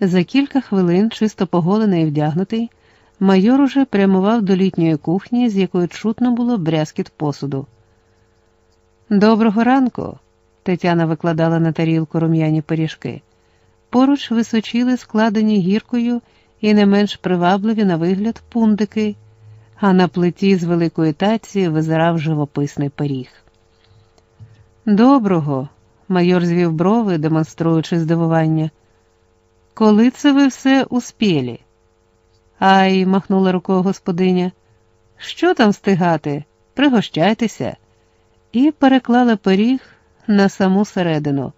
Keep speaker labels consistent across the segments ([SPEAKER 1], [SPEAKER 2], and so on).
[SPEAKER 1] За кілька хвилин, чисто поголений і вдягнутий, майор уже прямував до літньої кухні, з якої чутно було брязкіт посуду. Доброго ранку, Тетяна викладала на тарілку рум'яні пиріжки. Поруч височили складені гіркою і не менш привабливі на вигляд пундики, а на плиті з великої таці визирав живописний пиріг. Доброго, майор звів брови, демонструючи здивування. Коли це ви все успілі? Ай, махнула рукою господиня. Що там стигати? Пригощайтеся, і переклала пиріг на саму середину.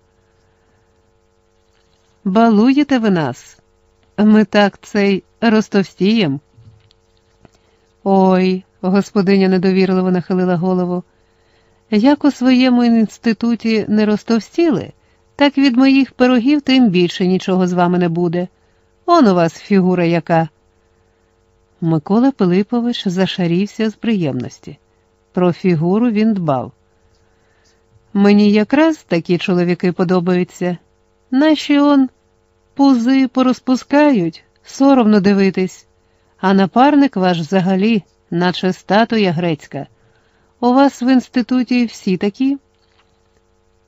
[SPEAKER 1] Балуєте ви нас? Ми так цей розтовстієм. Ой, господиня недовірливо нахилила голову. Як у своєму інституті не розтовстіли, так від моїх пирогів тим більше нічого з вами не буде. Он у вас фігура яка. Микола Пилипович зашарівся з приємності. Про фігуру він дбав. Мені якраз такі чоловіки подобаються. Наші он пузи порозпускають, соромно дивитись, а напарник ваш взагалі, наче статуя грецька. У вас в інституті всі такі?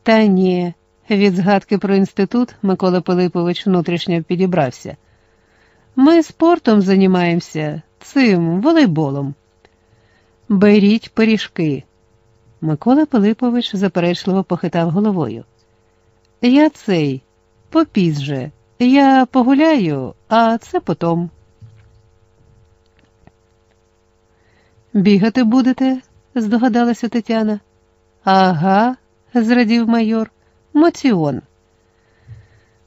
[SPEAKER 1] Та ні, від згадки про інститут Микола Пилипович внутрішньо підібрався. Ми спортом займаємося, цим волейболом. Беріть пиріжки. Микола Пилипович заперечливо похитав головою. Я цей, попізже, я погуляю, а це потом. Бігати будете? здогадалася Тетяна. Ага, зрадів майор, моціон.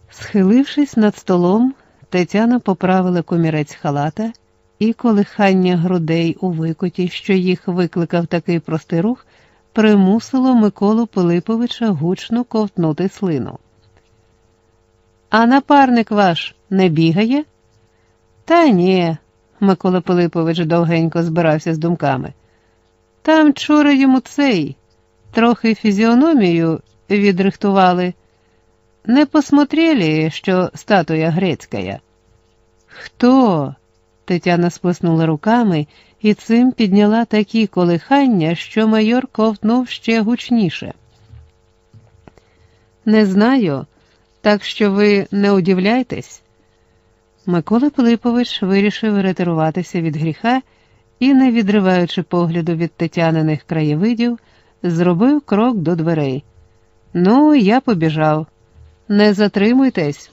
[SPEAKER 1] Схилившись над столом, Тетяна поправила комірець халата і колихання грудей у викоті, що їх викликав такий простий рух, примусило Миколу Пилиповича гучно ковтнути слину. А напарник ваш не бігає? Та ні, Микола Пилипович довгенько збирався з думками. Там вчора йому цей, трохи фізіономію відрихтували. Не посмотрели, що статуя грецька. Хто? Тетяна сплеснула руками і цим підняла такі колихання, що майор ковтнув ще гучніше. Не знаю, так що ви не удивляйтесь. Микола Пилипович вирішив ретируватися від гріха і, не відриваючи погляду від тетяниних краєвидів, зробив крок до дверей. Ну, я побіжав. Не затримуйтесь.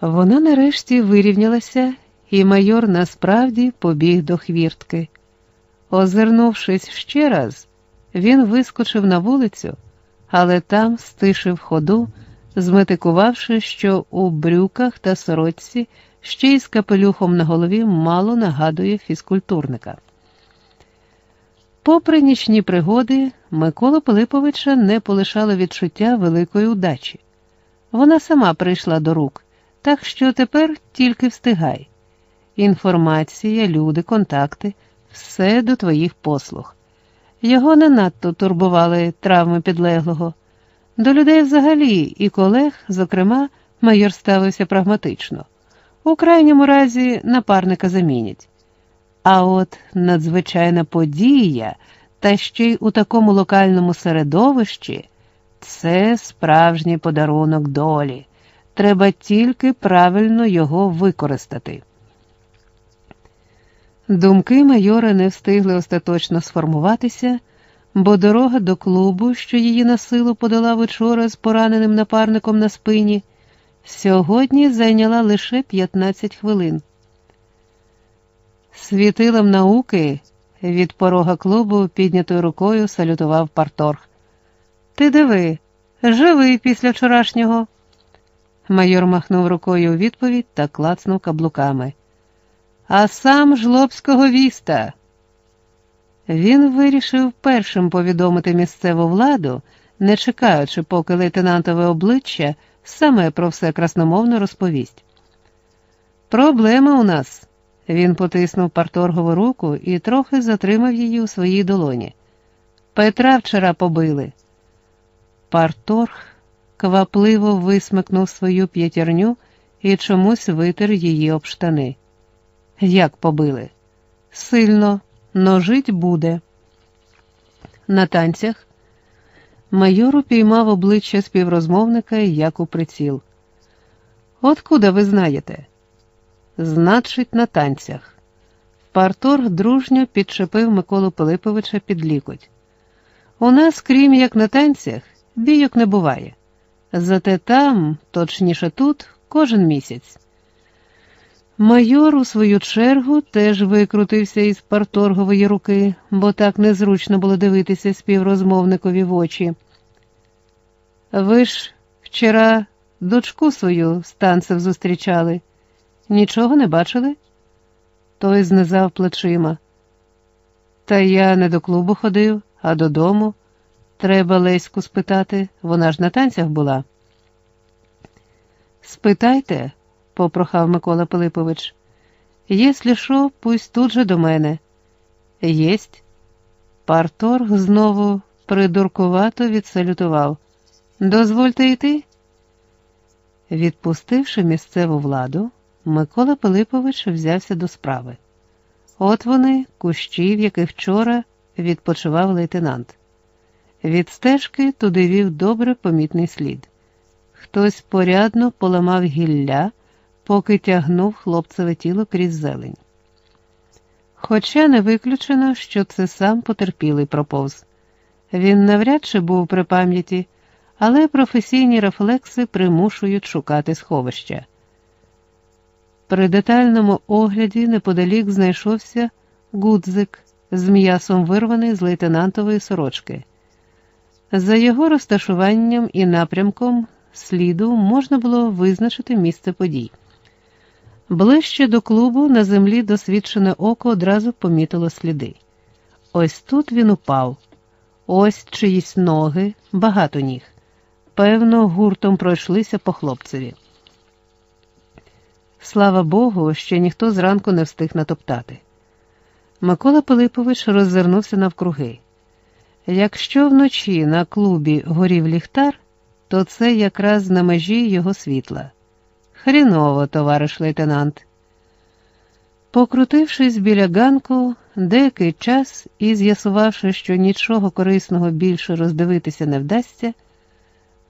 [SPEAKER 1] Вона нарешті вирівнялася, і майор насправді побіг до хвіртки. Озирнувшись ще раз, він вискочив на вулицю, але там стишив ходу, зметикувавши, що у брюках та сорочці ще й з капелюхом на голові мало нагадує фізкультурника. Попри нічні пригоди, Микола Пилиповича не полишало відчуття великої удачі. Вона сама прийшла до рук, так що тепер тільки встигай. Інформація, люди, контакти все до твоїх послуг. Його не надто турбували травми підлеглого. До людей взагалі і колег, зокрема, майор ставився прагматично. У крайньому разі напарника замінять. А от надзвичайна подія, та ще й у такому локальному середовищі це справжній подарунок долі. Треба тільки правильно його використати. Думки майора не встигли остаточно сформуватися, бо дорога до клубу, що її на силу подала вчора з пораненим напарником на спині, сьогодні зайняла лише 15 хвилин. Світилом науки від порога клубу піднятою рукою салютував Парторг. Ти диви, живий після вчорашнього. Майор махнув рукою у відповідь та клацнув каблуками. А сам жлобського віста. Він вирішив першим повідомити місцеву владу, не чекаючи, поки лейтенантове обличчя саме про все красномовно розповість. Проблема у нас. Він потиснув парторгову руку і трохи затримав її у своїй долоні. Петра вчора побили. Парторг квапливо висмикнув свою п'ятірню і чомусь витер її об штани. Як побили? Сильно, но жить буде. На танцях майор упіймав обличчя співрозмовника як у приціл. Откуда ви знаєте? Значить, на танцях. Парторг дружньо підчепив Миколу Пилиповича під лікоть. У нас, крім як на танцях, бійок не буває. Зате там, точніше тут, кожен місяць. Майор, у свою чергу, теж викрутився із парторгової руки, бо так незручно було дивитися співрозмовникові в очі. Ви ж вчора дочку свою з танцев зустрічали. Нічого не бачили? Той знизав плечима. Та я не до клубу ходив, а додому. Треба Леську спитати, вона ж на танцях була. Спитайте, попрохав Микола Пилипович. Єслі що, пусть тут же до мене. Єсть. Парторг знову придуркувато відсалютував. Дозвольте йти. Відпустивши місцеву владу, Микола Пилипович взявся до справи. От вони, кущі, в яких вчора відпочивав лейтенант. Від стежки туди вів добре помітний слід. Хтось порядно поламав гілля, поки тягнув хлопцеве тіло крізь зелень. Хоча не виключено, що це сам потерпілий проповз. Він навряд чи був при пам'яті, але професійні рефлекси примушують шукати сховища. При детальному огляді неподалік знайшовся гудзик з м'ясом вирваний з лейтенантової сорочки. За його розташуванням і напрямком сліду можна було визначити місце подій. Ближче до клубу на землі досвідчене око одразу помітило сліди. Ось тут він упав, ось чиїсь ноги, багато ніг. Певно, гуртом пройшлися по хлопцеві. Слава Богу, ще ніхто зранку не встиг натоптати. Микола Пилипович роззирнувся навкруги. Якщо вночі на клубі горів ліхтар, то це якраз на межі його світла. Хріново, товариш лейтенант. Покрутившись біля ганку, деякий час і з'ясувавши, що нічого корисного більше роздивитися не вдасться,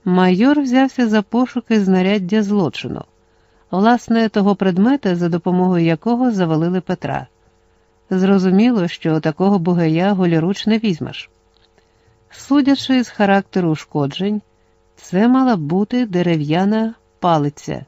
[SPEAKER 1] майор взявся за пошуки знаряддя злочину, власне, того предмета, за допомогою якого завалили Петра. Зрозуміло, що такого бугая голіруч не візьмеш. Судячи з характеру ушкоджень, це мала бути дерев'яна палиця.